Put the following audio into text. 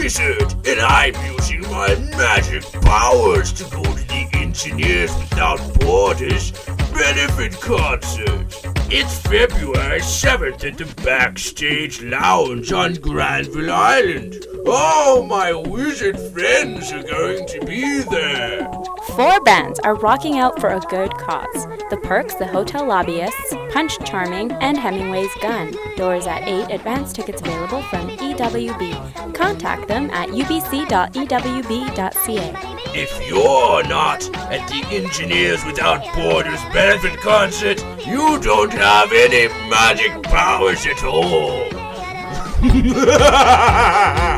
wizard, and I'm using my magic powers to go to the Engineers Without Borders benefit concert. It's February 7th at the Backstage Lounge on Granville Island. All my wizard friends are going to be there. Four bands are rocking out for a good cause The Perks, The Hotel Lobbyists, Punch Charming, and Hemingway's Gun. Doors at 8, advance tickets available from EWB. Contact them at ubc.ewb.ca. If you're not at the Engineers Without Borders benefit concert, you don't have any magic powers at all.